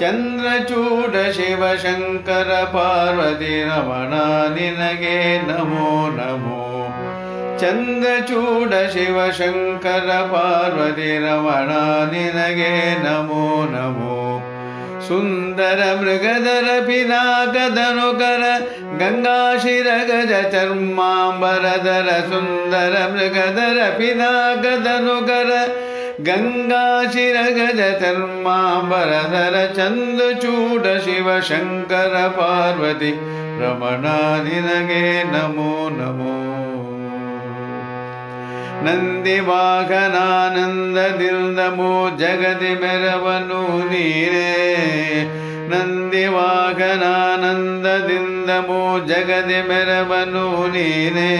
ಚಂದ್ರಚೂಡ ಶಿವಶಂಕರ ಪಾರ್ವತಿ ರಮಣ ನಿನಗೆ ನಮೋ ನಮೋ ಚಂದ್ರಚೂಡ ಶಿವಶಂಕರ ಪಾರ್ವತಿ ರಮಣ ನಿನಗೆ ನಮೋ ನಮೋ सुन्दर मृगधर पिनाकधनुकर गङ्गाशिरगज चर्माम्बरधर सुन्दर मृगधर पिनाकधनुकर गङ्गाशिरगज चर्माम्बरधर चन्दुचूड शिवशङ्कर पार्वती रमणादिनगे नमो नमो ಮೋ ಜಗದಿ ಮೆರವನು ನೀರೇ ನಂದಿ ವಾಹನಾನಂದದಿಂದ ಮೋ ಜಗದಿ ಮೆರವನು ನೀನೇ.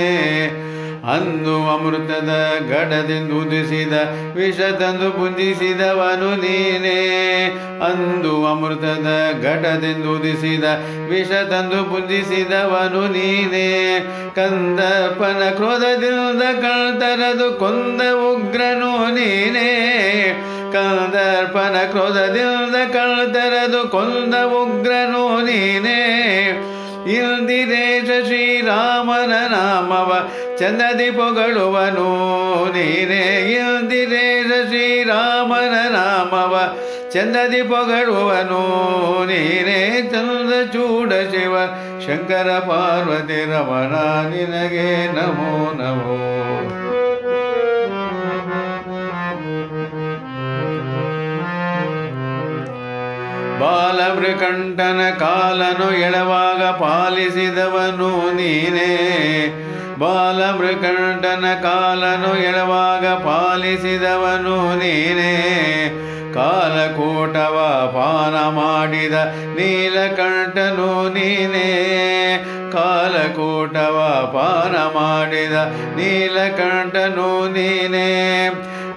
ಅಂದು ಅಮೃತದ ಗಡದಿಂದ ಉದಿಸಿದ ವಿಷ ತಂದು ಪುಂಜಿಸಿದವನು ನೀನೇ. ಅಂದು ಅಮೃತದ ಘಟದಿಂದ ಉದಿಸಿದ ವಿಷ ತಂದು ಪುಂಜಿಸಿದವನು ನೀನೇ. ಕಂದಪ್ಪನ ಕ್ರೋಧದಿಂದ ಕಳ್ತರದು ಕೊಂದ ಉಗ್ರನು ನೀನೇ. ಕಂದರ್ಪನ ಕ್ರೋಧದಿಂದ ಕಳ್ತರದು ಕೊಂದ ಉಗ್ರನು ನೀನೇ. ಇಲ್ದಿರೇಶ ಶ್ರೀರಾಮನ ನಾಮವ ಚಂದದಿ ಪೊಗಳುವನು, ನೀನೇ ಇಲ್ದಿರೇಶ ಶ್ರೀರಾಮನ ನಾಮವ. ಚಂದದಿ ಪೊಗಳುವನು, ನೀನೇ ಚಂದ ಚೂಡ ಶಿವ. ಶಂಕರ ಪಾರ್ವತಿ ರಮಣ, ನಿನಗೆ ನಮೋ ನಮೋ. ಬಾಲಮೃಕಂಠನ ಕಾಲನು ಎಳವಾಗ ಪಾಲಿಸಿದವನು, ನೀನೇ ಬಾಲಮೃಕಂಠನ ಕಾಲನು ಎಳವಾಗ ಪಾಲಿಸಿದವನು ನೀನೇ. ಕಾಲಕೂಟವ ಪಾನ ಮಾಡಿದ ನೀಲಕಂಠನು ನೀನೇ. ಕಾಲಕೂಟವ ಪಾನ ಮಾಡಿದ ನೀಲಕಂಠನು ನೀನೇ.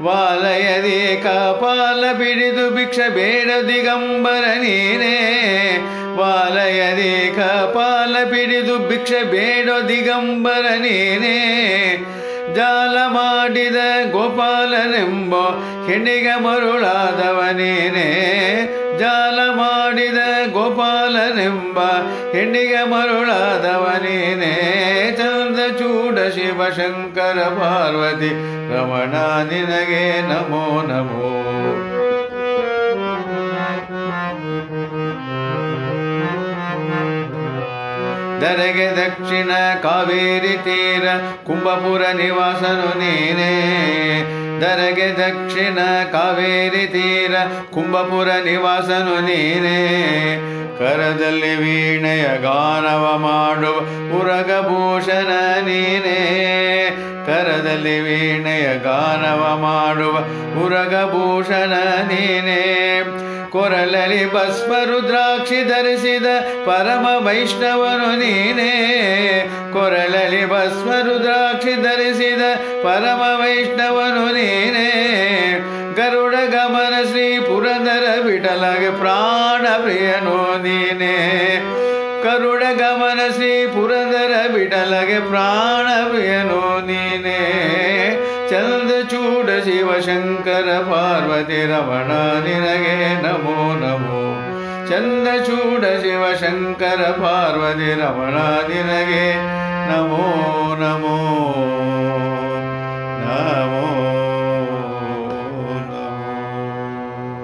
ವಾಲಯದಿ ಕಪಾಲ ಬಿಡಿದು ಭಿಕ್ಷ ಬೇಡ ದಿಗಂಬರ ನೀನೇ. ವಾಲಯದಿ ಕಪಾಲ ಪಿಡಿದು ಭಿಕ್ಷೆ ಬೇಡ ದಿಗಂಬರ ನೀನೇ. ಜಾಲ ಮಾಡಿದ ಗೋಪಾಲನೆಂಬ ಹೆಣ್ಣಿಗ ಮರುಳಾದವನೇನೆ. ಜಾಲ ಮಾಡಿದ ಗೋಪಾಲನೆಂಬ ಹೆಣ್ಣಿಗ ಮರುಳಾದವನೇನೆ. ಚಂದ ಚೂಡ ಶಿವಶಂಕರ ಪಾರ್ವತಿ ರಮಣ ನಿನಗೆ ನಮೋ ನಮೋ. ದರೆಗೆ ದಕ್ಷಿಣ ಕಾವೇರಿ ತೀರ ಕುಂಭಪುರ ನಿವಾಸನು ನೀನೇ. ದರೆಗೆ ದಕ್ಷಿಣ ಕಾವೇರಿ ತೀರ ಕುಂಭಪುರ ನಿವಾಸನು ನೀನೇ. ಕರದಲ್ಲಿ ವೀಣೆಯ ಗಾನವ ಮಾಡುವ ಉರಗಭೂಷಣ ನೀನೇ. ಕರದಲ್ಲಿ ವೀಣೆಯ ಗಾನವ ಮಾಡುವ ಉರಗಭೂಷಣ ನೀನೇ. ಕೊರಳಲಿ ಭಸ್ಮರುದ್ರಾಕ್ಷಿ ಧರಿಸಿದ ಪರಮ ವೈಷ್ಣವನು ನೀನೇ. ಕೊರಳಲಿ ಭಸ್ಮರುದ್ರಾಕ್ಷಿ ಧರಿಸಿದ ಪರಮ ವೈಷ್ಣವನು ನೀನೇ. ಗರುಡ ಗಮನ ಶ್ರೀ ಪುರಂದರ ವಿಠಲಗೆ ಪ್ರಾಣ ಪ್ರಿಯನು ನೀನೇ. ಕರುಡ ಗಮನ ಶ್ರೀ ಪುರಂದರ ಬಿಡಲಗೆ ಪ್ರಾಣ ಪ್ರಿಯನು ನೀನೇ. ಚಂದ ಚೂಡ ಶಿವಶಂಕರ ಪಾರ್ವತಿ ರಮಣ ನಿನಗೆ ನಮೋ ನಮೋ. ಚಂದ ಚೂಡ ಶಿವಶಂಕರ ಪಾರ್ವತಿ ರಮಣ ನಿನಗೆ ನಮೋ